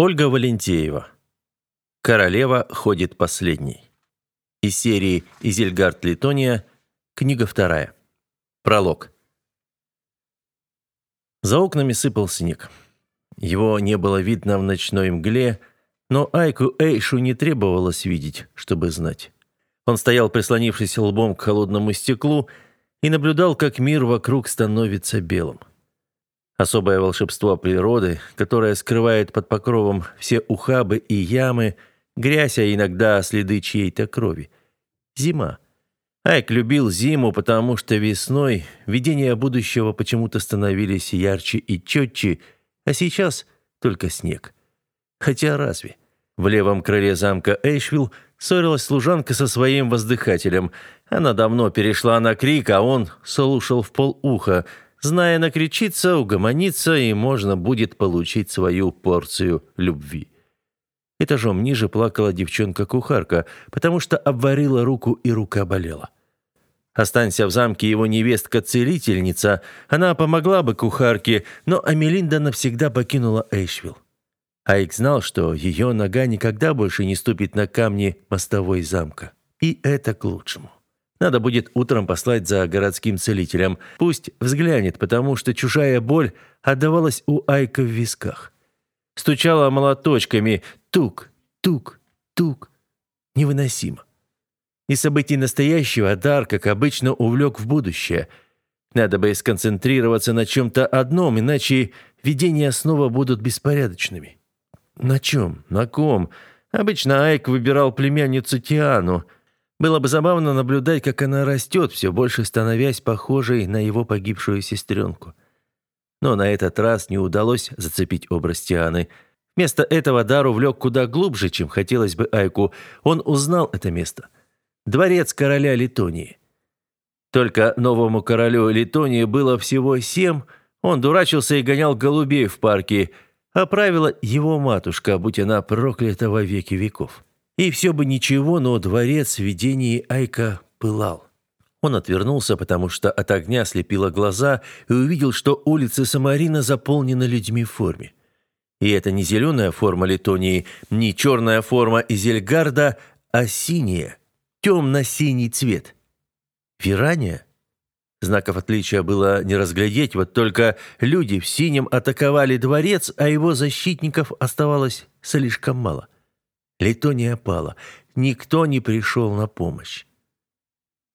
Ольга Валентеева. Королева ходит последней. Из серии «Изельгард Литония», книга вторая. Пролог. За окнами сыпал снег. Его не было видно в ночной мгле, но Айку Эйшу не требовалось видеть, чтобы знать. Он стоял, прислонившись лбом к холодному стеклу, и наблюдал, как мир вокруг становится белым. Особое волшебство природы, которое скрывает под покровом все ухабы и ямы, грязь, а иногда следы чьей-то крови. Зима. Айк любил зиму, потому что весной видения будущего почему-то становились ярче и четче, а сейчас только снег. Хотя разве? В левом крыле замка Эйшвилл ссорилась служанка со своим воздыхателем. Она давно перешла на крик, а он слушал в полуха – Зная, накричится, угомонится, и можно будет получить свою порцию любви. Этажом ниже плакала девчонка-кухарка, потому что обварила руку, и рука болела. Останься в замке его невестка-целительница, она помогла бы кухарке, но Амелинда навсегда покинула Эйшвилл. Айк знал, что ее нога никогда больше не ступит на камни мостовой замка. И это к лучшему. Надо будет утром послать за городским целителем. Пусть взглянет, потому что чужая боль отдавалась у Айка в висках. Стучала молоточками. Тук, тук, тук. Невыносимо. И событий настоящего Дар, как обычно, увлек в будущее. Надо бы сконцентрироваться на чем-то одном, иначе видения снова будут беспорядочными. На чем? На ком? Обычно Айк выбирал племянницу Тиану – было бы забавно наблюдать, как она растет, все больше становясь похожей на его погибшую сестренку. Но на этот раз не удалось зацепить образ Тианы. Вместо этого Дар увлек куда глубже, чем хотелось бы Айку. Он узнал это место. Дворец короля Литонии. Только новому королю Литонии было всего семь, он дурачился и гонял голубей в парке, а правила его матушка, будь она проклята во веки веков. И все бы ничего, но дворец в видении Айка пылал. Он отвернулся, потому что от огня слепило глаза и увидел, что улицы Самарина заполнены людьми в форме. И это не зеленая форма Литонии, не черная форма Изельгарда, а синяя, темно-синий цвет. Вирания? Знаков отличия было не разглядеть, вот только люди в синем атаковали дворец, а его защитников оставалось слишком мало. — Литония пала. Никто не пришел на помощь.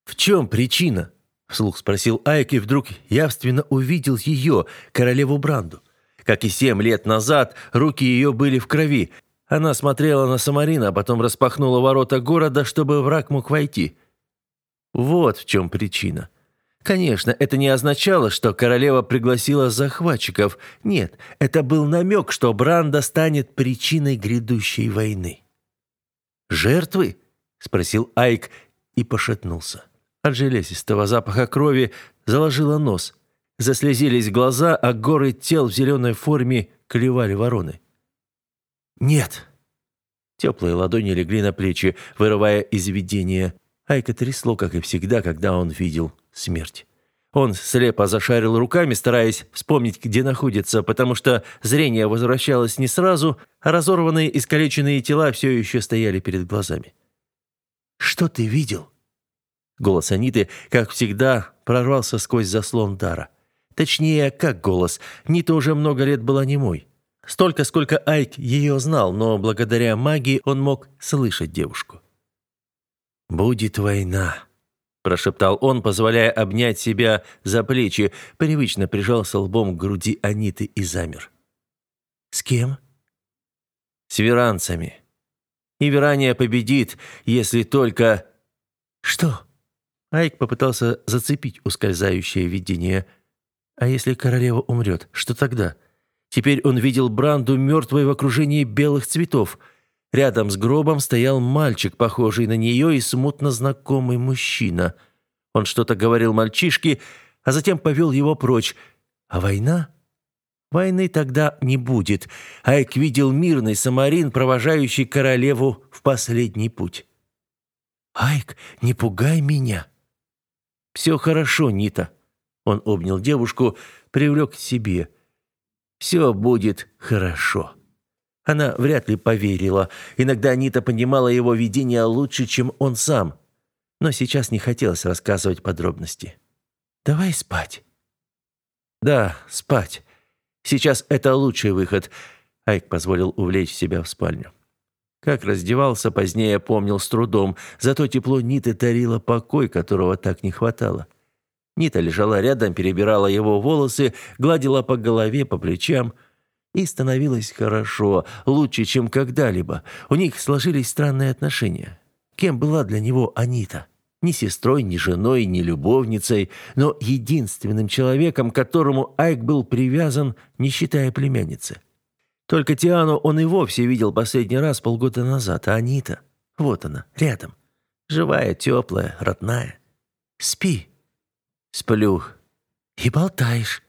«В чем причина?» — вслух спросил Айк и вдруг явственно увидел ее, королеву Бранду. Как и семь лет назад, руки ее были в крови. Она смотрела на Самарина, а потом распахнула ворота города, чтобы враг мог войти. Вот в чем причина. Конечно, это не означало, что королева пригласила захватчиков. Нет, это был намек, что Бранда станет причиной грядущей войны. «Жертвы?» — спросил Айк и пошатнулся. От железистого запаха крови заложило нос. Заслезились глаза, а горы тел в зеленой форме клевали вороны. «Нет!» Теплые ладони легли на плечи, вырывая из видения. Айка трясло, как и всегда, когда он видел смерть. Он слепо зашарил руками, стараясь вспомнить, где находится, потому что зрение возвращалось не сразу, а разорванные искалеченные тела все еще стояли перед глазами. «Что ты видел?» Голос Аниты, как всегда, прорвался сквозь заслон дара. Точнее, как голос. Нита уже много лет была немой. Столько, сколько Айк ее знал, но благодаря магии он мог слышать девушку. «Будет война», прошептал он, позволяя обнять себя за плечи, привычно прижался лбом к груди Аниты и замер. «С кем?» «С веранцами. И Верания победит, если только...» «Что?» Айк попытался зацепить ускользающее видение. «А если королева умрет, что тогда?» Теперь он видел Бранду мертвой в окружении белых цветов – Рядом с гробом стоял мальчик, похожий на нее, и смутно знакомый мужчина. Он что-то говорил мальчишке, а затем повел его прочь. А война? Войны тогда не будет. Айк видел мирный самарин, провожающий королеву в последний путь. «Айк, не пугай меня!» «Все хорошо, Нита!» Он обнял девушку, привлек к себе. «Все будет хорошо!» Она вряд ли поверила. Иногда Анита понимала его видение лучше, чем он сам. Но сейчас не хотелось рассказывать подробности. «Давай спать». «Да, спать. Сейчас это лучший выход». Айк позволил увлечь себя в спальню. Как раздевался, позднее помнил с трудом, зато тепло Ниты дарило покой, которого так не хватало. Нита лежала рядом, перебирала его волосы, гладила по голове, по плечам. И становилось хорошо, лучше, чем когда-либо. У них сложились странные отношения. Кем была для него Анита? Ни сестрой, ни женой, ни любовницей, но единственным человеком, которому Айк был привязан, не считая племянницы. Только Тиану он и вовсе видел последний раз полгода назад, а Анита, вот она, рядом. Живая, теплая, родная. «Спи». «Сплю». «И болтаешь».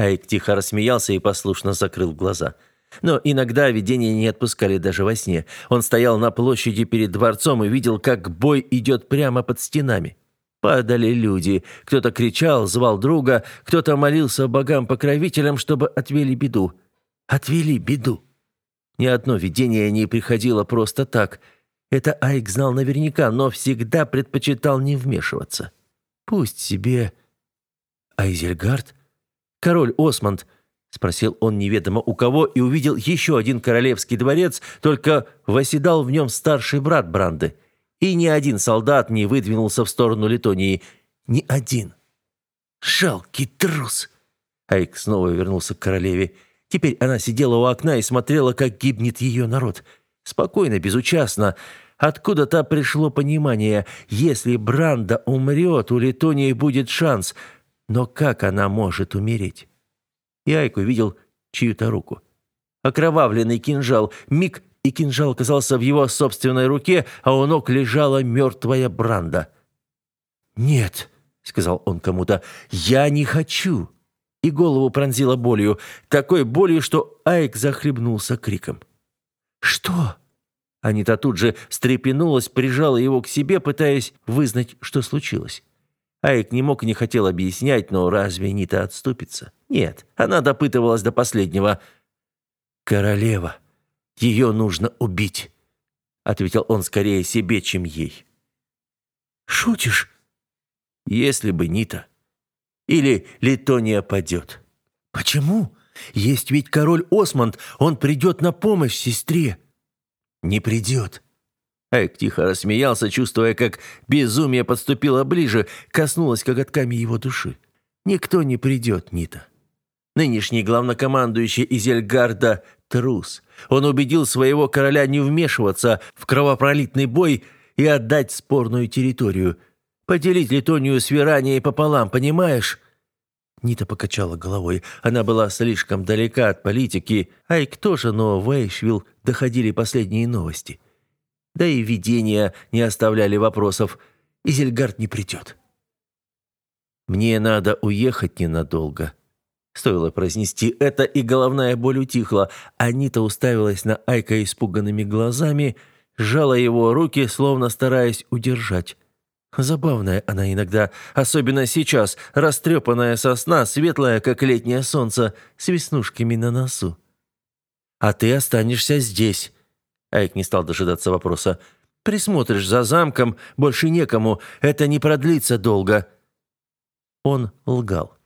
Айк тихо рассмеялся и послушно закрыл глаза. Но иногда видения не отпускали даже во сне. Он стоял на площади перед дворцом и видел, как бой идет прямо под стенами. Падали люди. Кто-то кричал, звал друга, кто-то молился богам-покровителям, чтобы отвели беду. Отвели беду. Ни одно видение не приходило просто так. Это Айк знал наверняка, но всегда предпочитал не вмешиваться. Пусть себе... Айзельгард? Король Осмонд? Спросил он неведомо у кого и увидел еще один королевский дворец, только восседал в нем старший брат Бранды. И ни один солдат не выдвинулся в сторону Литонии. Ни один. «Жалкий трус!» Айк снова вернулся к королеве. Теперь она сидела у окна и смотрела, как гибнет ее народ. Спокойно, безучастно. Откуда-то пришло понимание, если Бранда умрет, у Литонии будет шанс. Но как она может умереть? И Айк увидел чью-то руку. Окровавленный кинжал. Миг, и кинжал оказался в его собственной руке, а у ног лежала мертвая Бранда. «Нет», — сказал он кому-то, — «я не хочу» и голову пронзила болью, такой болью, что Айк захлебнулся криком. «Что?» Анита тут же встрепенулась, прижала его к себе, пытаясь вызнать, что случилось. Айк не мог и не хотел объяснять, но разве Нита отступится? Нет, она допытывалась до последнего. «Королева, ее нужно убить», — ответил он скорее себе, чем ей. «Шутишь?» «Если бы Нита...» или Литония падет. Почему? Есть ведь король Осмонд, он придет на помощь сестре. Не придет. Айк тихо рассмеялся, чувствуя, как безумие подступило ближе, коснулось коготками его души. Никто не придет, Нита. Нынешний главнокомандующий Изельгарда – трус. Он убедил своего короля не вмешиваться в кровопролитный бой и отдать спорную территорию – Поделить Литонию с Веранией пополам, понимаешь?» Нита покачала головой. Она была слишком далека от политики, а и кто же, но в Эйшвилл доходили последние новости. Да и видения не оставляли вопросов. Изельгард не придет. «Мне надо уехать ненадолго». Стоило произнести это, и головная боль утихла. Анита уставилась на Айка испуганными глазами, сжала его руки, словно стараясь удержать. Забавная она иногда, особенно сейчас, растрепанная сосна, светлая, как летнее солнце, с веснушками на носу. «А ты останешься здесь», — Айк не стал дожидаться вопроса. «Присмотришь за замком, больше некому, это не продлится долго». Он лгал.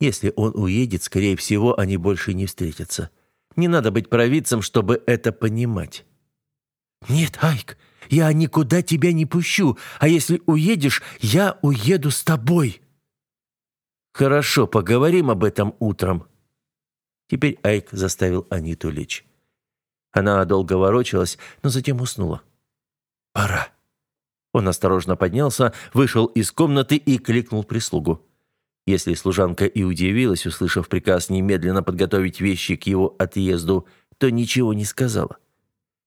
Если он уедет, скорее всего, они больше не встретятся. Не надо быть провидцем, чтобы это понимать. «Нет, Айк, я никуда тебя не пущу, а если уедешь, я уеду с тобой». «Хорошо, поговорим об этом утром». Теперь Айк заставил Аниту лечь. Она долго ворочалась, но затем уснула. «Пора». Он осторожно поднялся, вышел из комнаты и кликнул прислугу. Если служанка и удивилась, услышав приказ немедленно подготовить вещи к его отъезду, то ничего не сказала.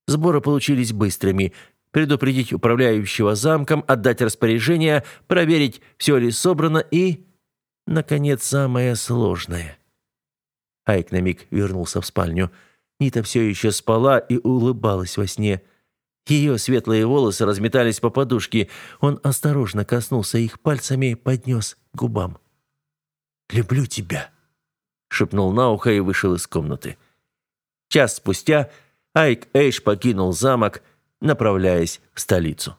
Сборы получились быстрыми. Предупредить управляющего замком, отдать распоряжение, проверить, все ли собрано и... Наконец, самое сложное. Айк на миг вернулся в спальню. Нита все еще спала и улыбалась во сне. Ее светлые волосы разметались по подушке. Он осторожно коснулся их пальцами и поднес к губам. «Люблю тебя», — шепнул на ухо и вышел из комнаты. Час спустя Айк Эйш покинул замок, направляясь в столицу.